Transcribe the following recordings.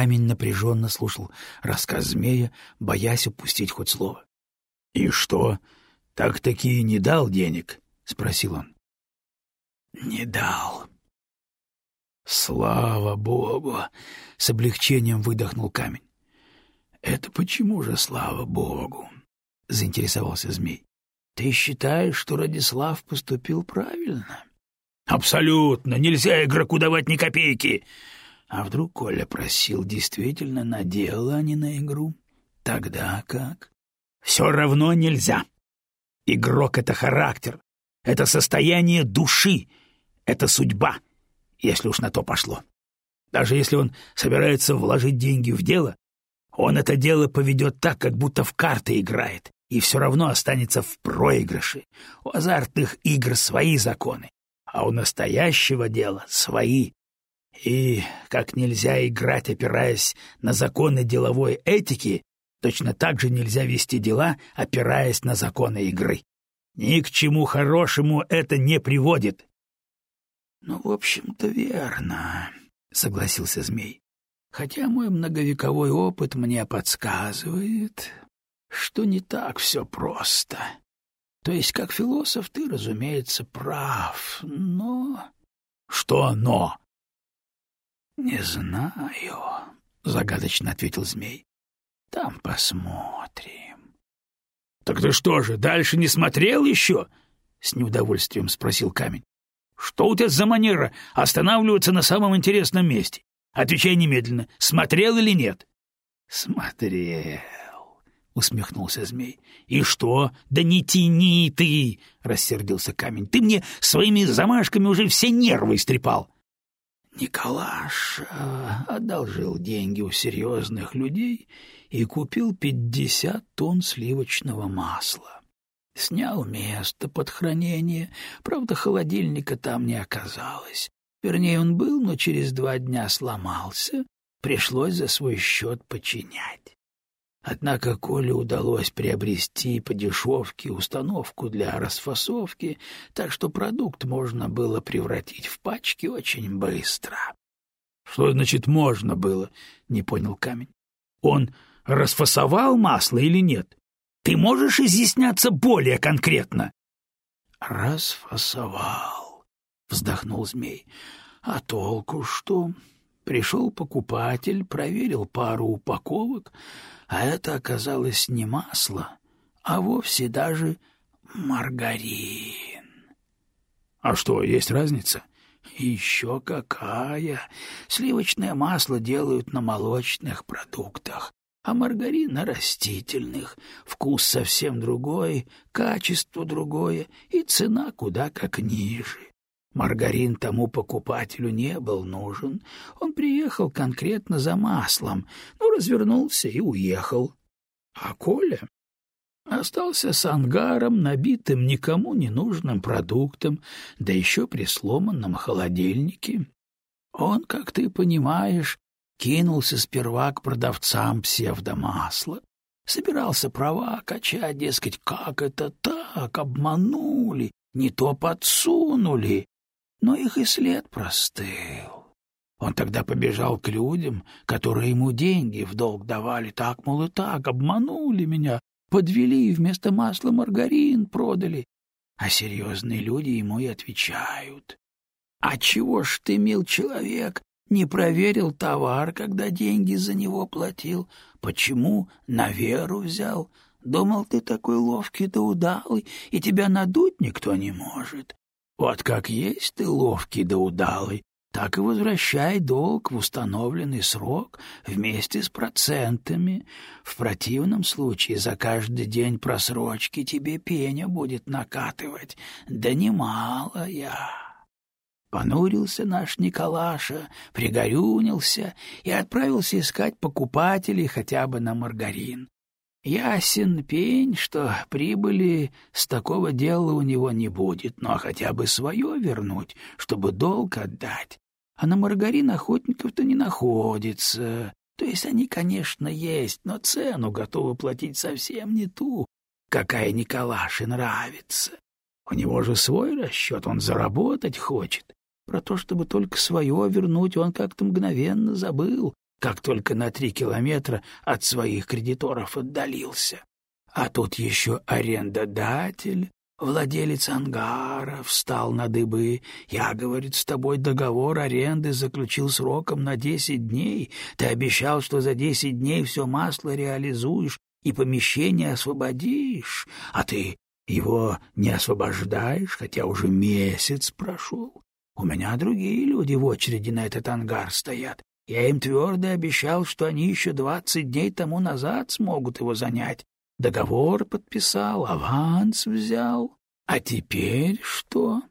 Камень напряженно слушал рассказ змея, боясь упустить хоть слово. — И что, так-таки не дал денег? — спросил он. — Не дал. — Слава богу! — с облегчением выдохнул камень. — Это почему же слава богу? — заинтересовался змей. — Ты считаешь, что Радислав поступил правильно? — Абсолютно! Нельзя игроку давать ни копейки! А вдруг Коля просил действительно на дело, а не на игру? Тогда как? Все равно нельзя. Игрок — это характер, это состояние души, это судьба, если уж на то пошло. Даже если он собирается вложить деньги в дело, он это дело поведет так, как будто в карты играет, и все равно останется в проигрыше. У азартных игр свои законы, а у настоящего дела свои. И как нельзя играть, опираясь на законы деловой этики, точно так же нельзя вести дела, опираясь на законы игры. Ни к чему хорошему это не приводит. — Ну, в общем-то, верно, — согласился змей. — Хотя мой многовековой опыт мне подсказывает, что не так все просто. То есть, как философ, ты, разумеется, прав, но... — Что «но»? «Не знаю», — загадочно ответил змей. «Там посмотрим». «Так ты что же, дальше не смотрел еще?» — с неудовольствием спросил камень. «Что у тебя за манера останавливаться на самом интересном месте? Отвечай немедленно, смотрел или нет?» «Смотрел», — усмехнулся змей. «И что? Да не тяни ты!» — рассердился камень. «Ты мне своими замашками уже все нервы истрепал!» Николаш одолжил деньги у серьезных людей и купил пятьдесят тонн сливочного масла. Снял место под хранение, правда, холодильника там не оказалось. Вернее, он был, но через два дня сломался, пришлось за свой счет починять. Однако Коле удалось приобрести по дешевке установку для расфасовки, так что продукт можно было превратить в пачки очень быстро. — Что значит «можно было»? — не понял камень. — Он расфасовал масло или нет? Ты можешь изъясняться более конкретно? — Расфасовал, — вздохнул змей. — А толку что? Пришел покупатель, проверил пару упаковок, а это оказалось не масло, а вовсе даже маргарин. — А что, есть разница? — Еще какая! Сливочное масло делают на молочных продуктах, а маргарин на растительных. Вкус совсем другой, качество другое и цена куда как ниже. Маргарин тому покупателю не был нужен. Он приехал конкретно за маслом, ну, развернулся и уехал. А Коля остался с ангаром, набитым никому не нужным продуктом, да еще при сломанном холодильнике. Он, как ты понимаешь, кинулся сперва к продавцам псевдомасла, собирался права качать, дескать, как это так, обманули, не то подсунули но их и след простыл. Он тогда побежал к людям, которые ему деньги в долг давали, так, мол, и так, обманули меня, подвели и вместо масла маргарин продали. А серьезные люди ему и отвечают. «А чего ж ты, мил человек, не проверил товар, когда деньги за него платил? Почему на веру взял? Думал, ты такой ловкий да удалый, и тебя надуть никто не может. Вот как есть ты ловкий да удалый, так и возвращай долг в установленный срок вместе с процентами. В противном случае за каждый день просрочки тебе пеня будет накатывать, да немалая. Понурился наш Николаша, пригорюнился и отправился искать покупателей хотя бы на маргарин. Ясен пень, что прибыли с такого дела у него не будет, но хотя бы свое вернуть, чтобы долг отдать. А на маргарин охотников-то не находится. То есть они, конечно, есть, но цену готовы платить совсем не ту, какая Николаше нравится. У него же свой расчет, он заработать хочет. Про то, чтобы только свое вернуть, он как-то мгновенно забыл. Как только на три километра от своих кредиторов отдалился. А тут еще арендодатель, владелец ангара, встал на дыбы. Я, говорит, с тобой договор аренды заключил сроком на десять дней. Ты обещал, что за десять дней все масло реализуешь и помещение освободишь, а ты его не освобождаешь, хотя уже месяц прошел. У меня другие люди в очереди на этот ангар стоят. Я им твердо обещал, что они еще двадцать дней тому назад смогут его занять. Договор подписал, аванс взял. А теперь что?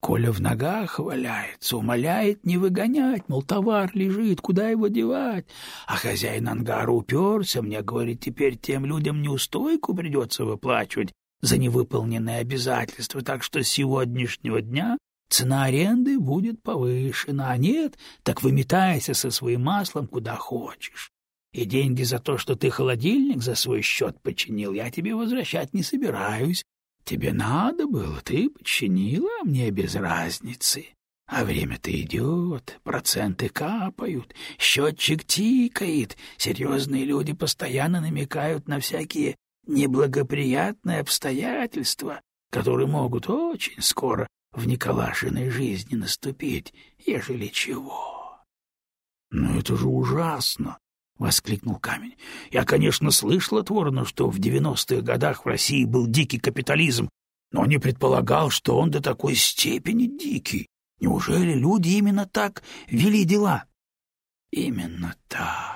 Коля в ногах валяется, умоляет не выгонять, мол, товар лежит, куда его девать? А хозяин ангара уперся, мне говорит, теперь тем людям неустойку придется выплачивать за невыполненные обязательства, так что с сегодняшнего дня цена аренды будет повышена, а нет, так выметайся со своим маслом куда хочешь. И деньги за то, что ты холодильник за свой счет починил, я тебе возвращать не собираюсь, Тебе надо было, ты починила, а мне без разницы. А время-то идет, проценты капают, счетчик тикает, серьезные люди постоянно намекают на всякие неблагоприятные обстоятельства, которые могут очень скоро в Николашиной жизни наступить, ежели чего. — Ну это же ужасно! — воскликнул камень. — Я, конечно, слышал от ворона, что в девяностых годах в России был дикий капитализм, но не предполагал, что он до такой степени дикий. Неужели люди именно так вели дела? — Именно так, —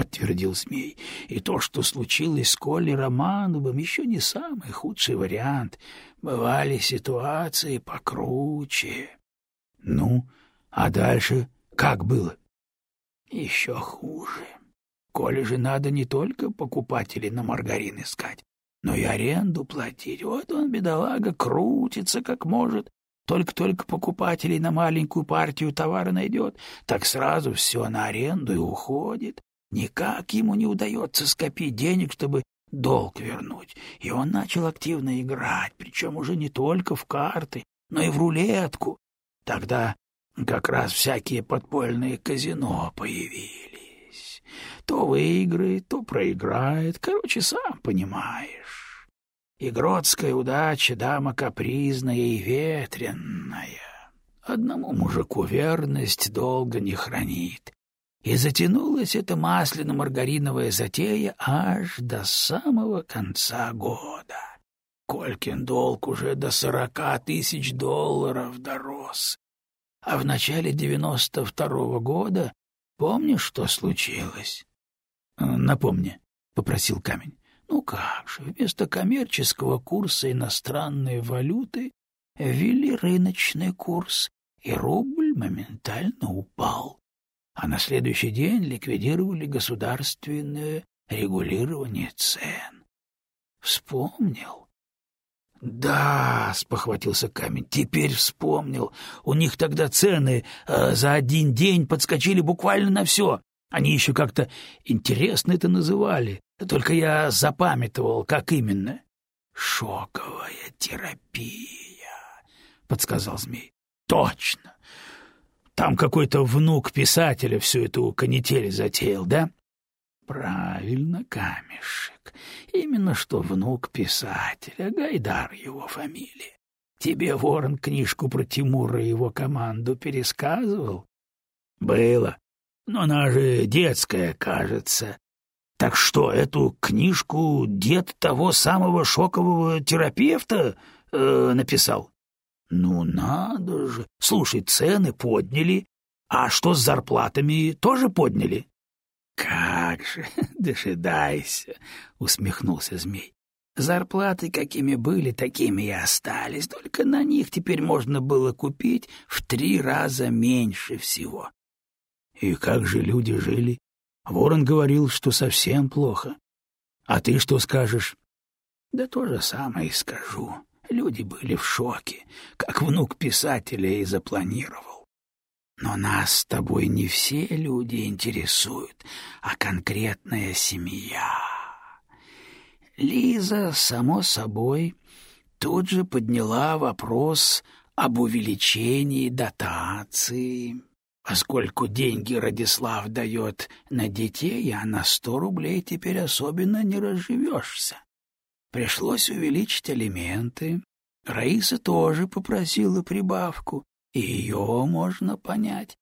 подтвердил змей. И то, что случилось с Колей Романовым, еще не самый худший вариант. Бывали ситуации покруче. — Ну, а дальше как было? Еще хуже. Коли же надо не только покупателей на маргарин искать, но и аренду платить. Вот он, бедолага, крутится как может. Только-только покупателей на маленькую партию товара найдет, так сразу все на аренду и уходит. Никак ему не удается скопить денег, чтобы долг вернуть. И он начал активно играть, причем уже не только в карты, но и в рулетку. Тогда как раз всякие подпольные казино появились. То выиграет, то проиграет. Короче, сам понимаешь. Игротская удача — дама капризная и ветренная. Одному мужику верность долго не хранит. И затянулась эта масляно-маргариновая затея аж до самого конца года. Колькин долг уже до сорока тысяч долларов дорос. А в начале девяносто второго года помнишь, что случилось? Э, — Напомни, — попросил камень. — Ну как же, вместо коммерческого курса иностранной валюты ввели рыночный курс, и рубль моментально упал. А на следующий день ликвидировали государственное регулирование цен. Вспомнил. «Да», — спохватился камень, — «теперь вспомнил. У них тогда цены э, за один день подскочили буквально на все. Они еще как-то интересно это называли. Только я запамятовал, как именно». «Шоковая терапия», — подсказал змей. «Точно. Там какой-то внук писателя всю эту канитель затеял, да?» Правильно, камешек. Именно что внук писателя, Гайдар его фамилия. Тебе Ворон книжку про Тимура и его команду пересказывал? Было. Но она же детская, кажется. Так что, эту книжку дед того самого шокового терапевта э, написал? Ну, надо же. Слушай, цены подняли. А что с зарплатами, тоже подняли? Как же, дожидайся, усмехнулся змей. Зарплаты какими были, такими и остались, только на них теперь можно было купить в три раза меньше всего. И как же люди жили? Ворон говорил, что совсем плохо. А ты что скажешь? Да то же самое и скажу. Люди были в шоке, как внук писателя и запланировал. Но нас с тобой не все люди интересуют, а конкретная семья. Лиза, само собой, тут же подняла вопрос об увеличении дотации. Поскольку деньги Радислав дает на детей, а на сто рублей теперь особенно не разживешься. Пришлось увеличить алименты. Раиса тоже попросила прибавку, и ее можно понять.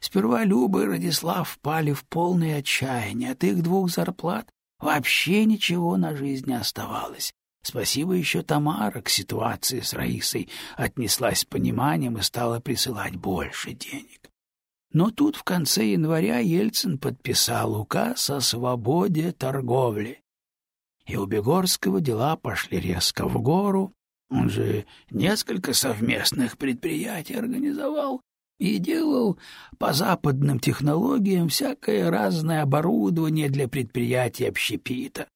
Сперва Люба и Радислав впали в полное отчаяние. От их двух зарплат вообще ничего на жизнь не оставалось. Спасибо еще Тамара к ситуации с Раисой отнеслась с пониманием и стала присылать больше денег. Но тут в конце января Ельцин подписал указ о свободе торговли. И у Бегорского дела пошли резко в гору. Он же несколько совместных предприятий организовал и делал по западным технологиям всякое разное оборудование для предприятий общепита.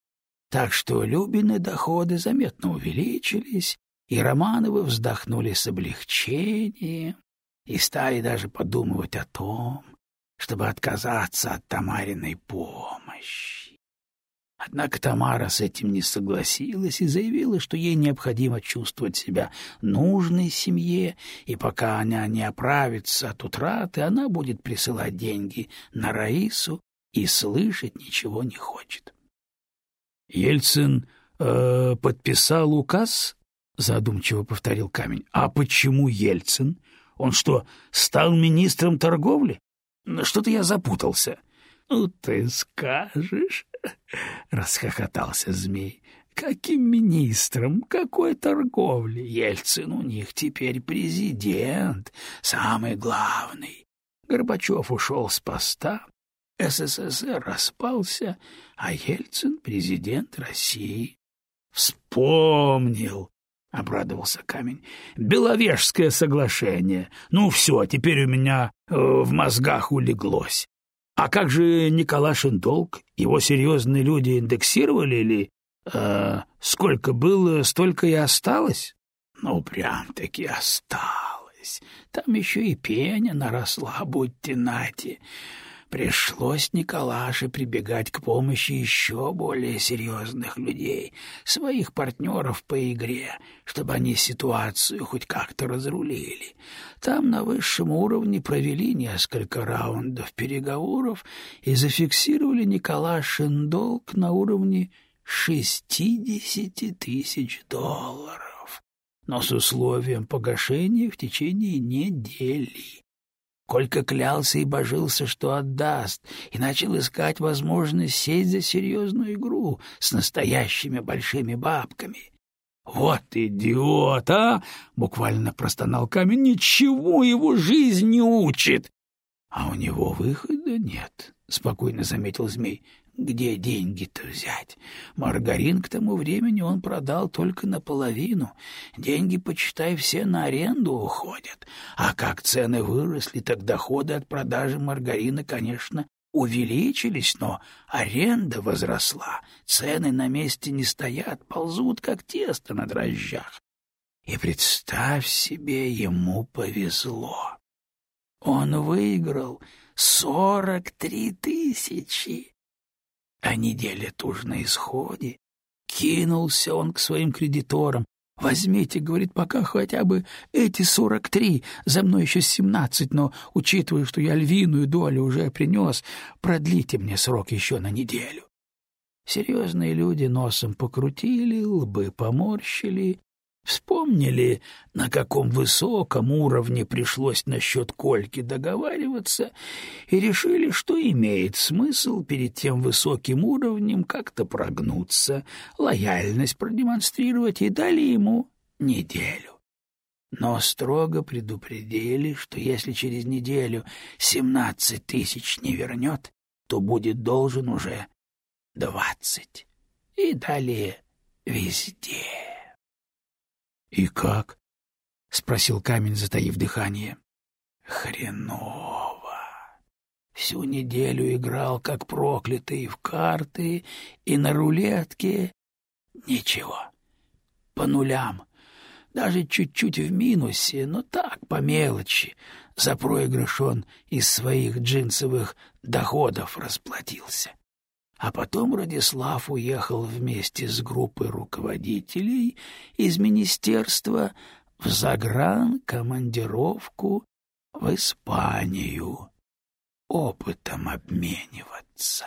Так что Любины доходы заметно увеличились, и Романовы вздохнули с облегчением и стали даже подумывать о том, чтобы отказаться от Тамариной помощи. Однако Тамара с этим не согласилась и заявила, что ей необходимо чувствовать себя нужной семье, и пока она не оправится от утраты, она будет присылать деньги на Раису и слышать ничего не хочет. Ельцин э, подписал указ, задумчиво повторил камень. А почему Ельцин? Он что, стал министром торговли? Что-то я запутался. Ну ты скажешь, расхохотался змей. Каким министром? Какой торговли? Ельцин у них теперь президент, самый главный. Горбачев ушел с поста, СССР распался, а Ельцин — президент России. — Вспомнил! — обрадовался камень. — Беловежское соглашение. Ну все, теперь у меня э, в мозгах улеглось. А как же Николашин долг? Его серьезные люди индексировали или... Э, сколько было, столько и осталось? Ну, прям-таки осталось. Там еще и пеня наросла, будьте нати. Пришлось Николаше прибегать к помощи еще более серьезных людей, своих партнеров по игре, чтобы они ситуацию хоть как-то разрулили. Там на высшем уровне провели несколько раундов переговоров и зафиксировали Николашин долг на уровне шестидесяти тысяч долларов, но с условием погашения в течение недели. Колька клялся и божился, что отдаст, и начал искать возможность сесть за серьезную игру с настоящими большими бабками. «Вот идиот, а!» — буквально простонал камень. «Ничего его жизнь не учит!» «А у него выхода нет», — спокойно заметил змей. Где деньги-то взять? Маргарин к тому времени он продал только наполовину. Деньги, почитай, все на аренду уходят. А как цены выросли, так доходы от продажи маргарина, конечно, увеличились, но аренда возросла. Цены на месте не стоят, ползут, как тесто на дрожжах. И представь себе, ему повезло. Он выиграл сорок три тысячи. А неделя туж на исходе. Кинулся он к своим кредиторам. «Возьмите, — говорит, — пока хотя бы эти сорок три, за мной еще семнадцать, но, учитывая, что я львиную долю уже принес, продлите мне срок еще на неделю». Серьезные люди носом покрутили, лбы поморщили, Вспомнили, на каком высоком уровне пришлось насчет Кольки договариваться, и решили, что имеет смысл перед тем высоким уровнем как-то прогнуться, лояльность продемонстрировать, и дали ему неделю. Но строго предупредили, что если через неделю семнадцать тысяч не вернет, то будет должен уже двадцать. И далее везде. — И как? — спросил камень, затаив дыхание. — Хреново. Всю неделю играл, как проклятый, в карты и на рулетке. Ничего. По нулям. Даже чуть-чуть в минусе, но так, по мелочи. За проигрыш он из своих джинсовых доходов расплатился. А потом Радислав уехал вместе с группой руководителей из министерства в загран командировку в Испанию опытом обмениваться.